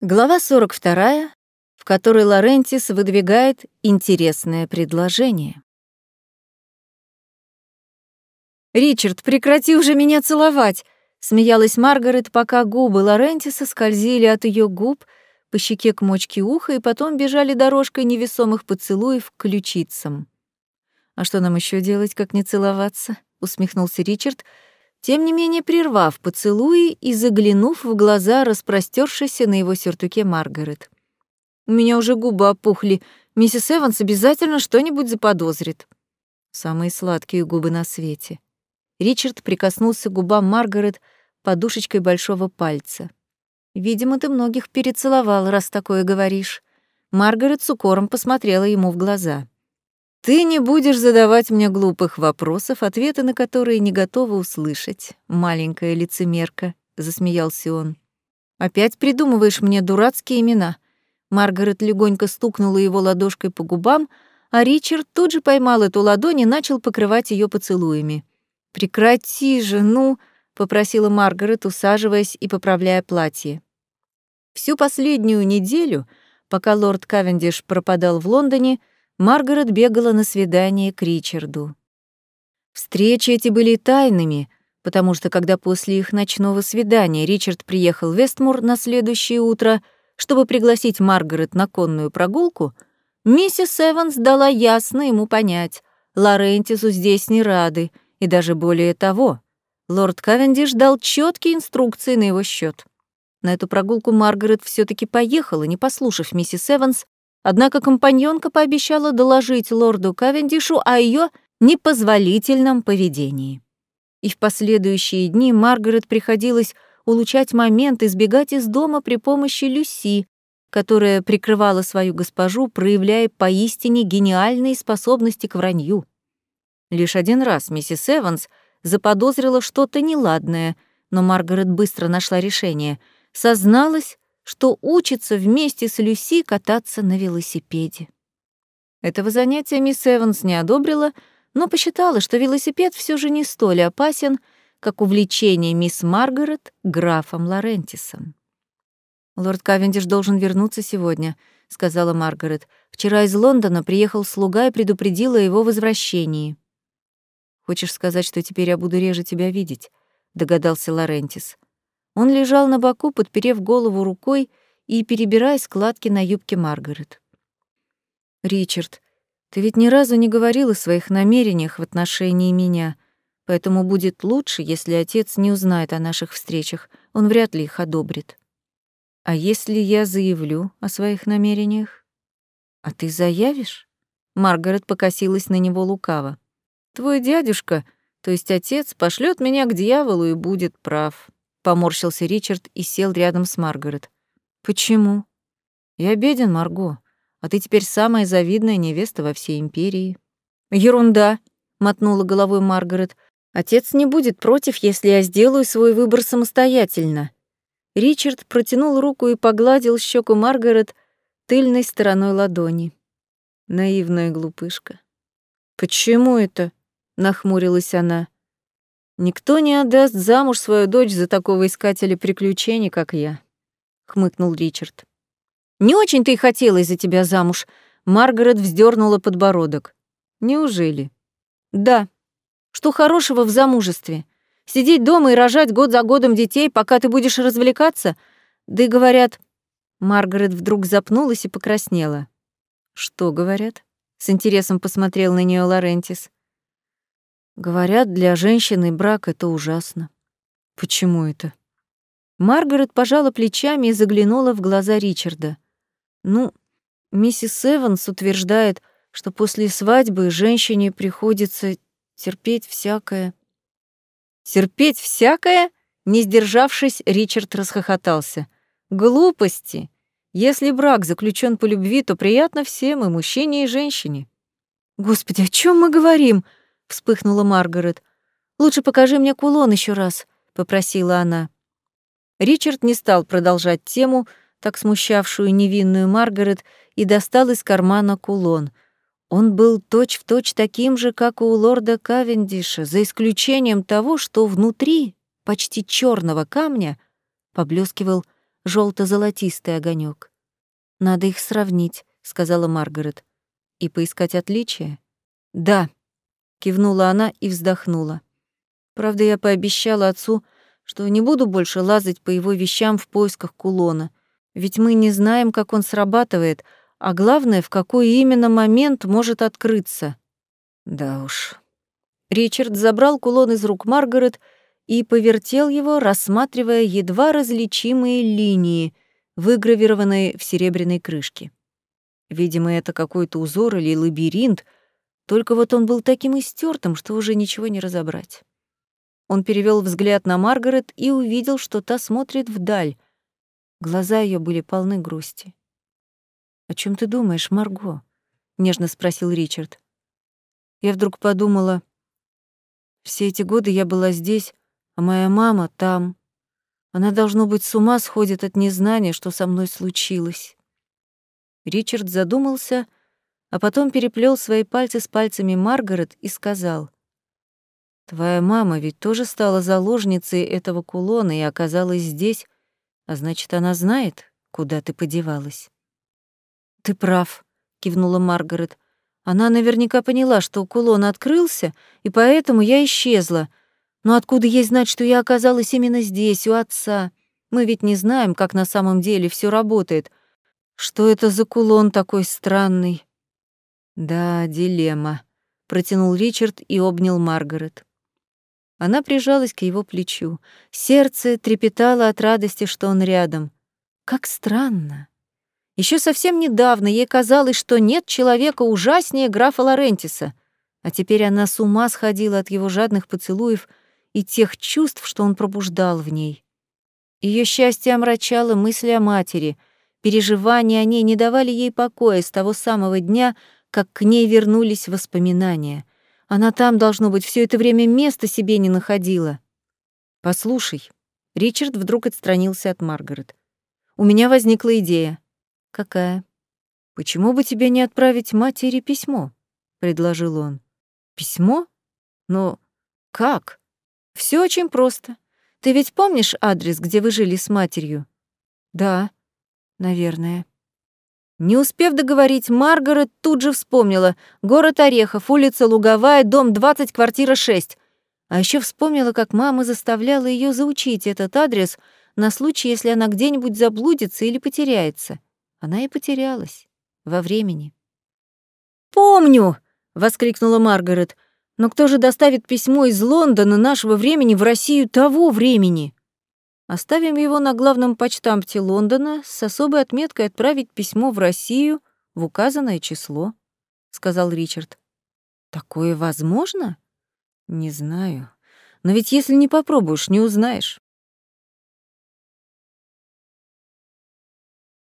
Глава 42, в которой Лорентис выдвигает интересное предложение. «Ричард, прекрати уже меня целовать!» — смеялась Маргарет, пока губы Лорентиса скользили от ее губ по щеке к мочке уха и потом бежали дорожкой невесомых поцелуев к ключицам. «А что нам еще делать, как не целоваться?» — усмехнулся Ричард — тем не менее прервав поцелуи и заглянув в глаза распростершейся на его сюртуке Маргарет. «У меня уже губы опухли. Миссис Эванс обязательно что-нибудь заподозрит». Самые сладкие губы на свете. Ричард прикоснулся к губам Маргарет подушечкой большого пальца. «Видимо, ты многих перецеловал, раз такое говоришь». Маргарет с укором посмотрела ему в глаза. Ты не будешь задавать мне глупых вопросов, ответы на которые не готова услышать, маленькая лицемерка, засмеялся он. Опять придумываешь мне дурацкие имена. Маргарет легонько стукнула его ладошкой по губам, а Ричард тут же поймал эту ладонь и начал покрывать ее поцелуями. Прекрати же, ну, попросила Маргарет, усаживаясь и поправляя платье. Всю последнюю неделю, пока лорд Кавендиш пропадал в Лондоне, Маргарет бегала на свидание к Ричарду. Встречи эти были тайными, потому что когда после их ночного свидания Ричард приехал в Вестмур на следующее утро, чтобы пригласить Маргарет на конную прогулку, миссис Эванс дала ясно ему понять, Лорентису здесь не рады, и даже более того, лорд Кавендиш дал четкие инструкции на его счет. На эту прогулку Маргарет все таки поехала, не послушав миссис Эванс, Однако компаньонка пообещала доложить лорду Кавендишу о ее непозволительном поведении. И в последующие дни Маргарет приходилось улучшать момент и сбегать из дома при помощи Люси, которая прикрывала свою госпожу, проявляя поистине гениальные способности к вранью. Лишь один раз миссис Эванс заподозрила что-то неладное, но Маргарет быстро нашла решение. Созналась, что учится вместе с Люси кататься на велосипеде. Этого занятия мисс Эванс не одобрила, но посчитала, что велосипед все же не столь опасен, как увлечение мисс Маргарет графом Лорентисом. «Лорд Кавендиш должен вернуться сегодня», — сказала Маргарет. «Вчера из Лондона приехал слуга и предупредил о его возвращении». «Хочешь сказать, что теперь я буду реже тебя видеть?» — догадался Лорентис. Он лежал на боку, подперев голову рукой и перебирая складки на юбке Маргарет. «Ричард, ты ведь ни разу не говорил о своих намерениях в отношении меня, поэтому будет лучше, если отец не узнает о наших встречах, он вряд ли их одобрит. А если я заявлю о своих намерениях? А ты заявишь?» Маргарет покосилась на него лукаво. «Твой дядюшка, то есть отец, пошлет меня к дьяволу и будет прав. Поморщился Ричард и сел рядом с Маргарет. Почему? Я беден, Марго, а ты теперь самая завидная невеста во всей империи. Ерунда, мотнула головой Маргарет. Отец не будет против, если я сделаю свой выбор самостоятельно. Ричард протянул руку и погладил щеку Маргарет тыльной стороной ладони. Наивная глупышка. Почему это? нахмурилась она. Никто не отдаст замуж свою дочь за такого искателя приключений, как я, хмыкнул Ричард. Не очень-то и хотелось за тебя замуж. Маргарет вздернула подбородок. Неужели? Да. Что хорошего в замужестве? Сидеть дома и рожать год за годом детей, пока ты будешь развлекаться? Да и говорят... Маргарет вдруг запнулась и покраснела. Что говорят? С интересом посмотрел на нее Лорентис. Говорят, для женщины брак — это ужасно. Почему это? Маргарет пожала плечами и заглянула в глаза Ричарда. Ну, миссис Эванс утверждает, что после свадьбы женщине приходится терпеть всякое. Терпеть всякое? Не сдержавшись, Ричард расхохотался. Глупости. Если брак заключен по любви, то приятно всем, и мужчине, и женщине. Господи, о чем мы говорим? Вспыхнула Маргарет. Лучше покажи мне кулон еще раз, попросила она. Ричард не стал продолжать тему, так смущавшую невинную Маргарет, и достал из кармана кулон. Он был точь-в-точь точь таким же, как у лорда Кавендиша, за исключением того, что внутри почти черного камня поблескивал желто золотистый огонек. Надо их сравнить, сказала Маргарет. И поискать отличия? Да, кивнула она и вздохнула. Правда, я пообещала отцу, что не буду больше лазать по его вещам в поисках кулона, ведь мы не знаем, как он срабатывает, а главное, в какой именно момент может открыться. Да уж. Ричард забрал кулон из рук Маргарет и повертел его, рассматривая едва различимые линии, выгравированные в серебряной крышке. Видимо, это какой-то узор или лабиринт, только вот он был таким истертым, что уже ничего не разобрать. Он перевел взгляд на Маргарет и увидел, что та смотрит вдаль. Глаза ее были полны грусти. «О чем ты думаешь, Марго?» — нежно спросил Ричард. Я вдруг подумала, все эти годы я была здесь, а моя мама там. Она, должно быть, с ума сходит от незнания, что со мной случилось. Ричард задумался, а потом переплел свои пальцы с пальцами Маргарет и сказал, «Твоя мама ведь тоже стала заложницей этого кулона и оказалась здесь, а значит, она знает, куда ты подевалась». «Ты прав», — кивнула Маргарет. «Она наверняка поняла, что кулон открылся, и поэтому я исчезла. Но откуда ей знать, что я оказалась именно здесь, у отца? Мы ведь не знаем, как на самом деле все работает. Что это за кулон такой странный?» «Да, дилемма», — протянул Ричард и обнял Маргарет. Она прижалась к его плечу. Сердце трепетало от радости, что он рядом. Как странно. Еще совсем недавно ей казалось, что нет человека ужаснее графа Лорентиса, а теперь она с ума сходила от его жадных поцелуев и тех чувств, что он пробуждал в ней. Ее счастье омрачало мысли о матери. Переживания о ней не давали ей покоя с того самого дня, как к ней вернулись воспоминания. Она там, должно быть, все это время места себе не находила. «Послушай», — Ричард вдруг отстранился от Маргарет. «У меня возникла идея. «Какая?» «Почему бы тебе не отправить матери письмо?» — предложил он. «Письмо? Но как?» Все очень просто. Ты ведь помнишь адрес, где вы жили с матерью?» «Да, наверное». Не успев договорить, Маргарет тут же вспомнила. Город Орехов, улица Луговая, дом 20, квартира 6. А еще вспомнила, как мама заставляла ее заучить этот адрес на случай, если она где-нибудь заблудится или потеряется. Она и потерялась во времени. «Помню!» — воскликнула Маргарет. «Но кто же доставит письмо из Лондона нашего времени в Россию того времени?» Оставим его на главном почтамте Лондона с особой отметкой отправить письмо в Россию в указанное число, сказал Ричард. Такое возможно? Не знаю. Но ведь если не попробуешь, не узнаешь.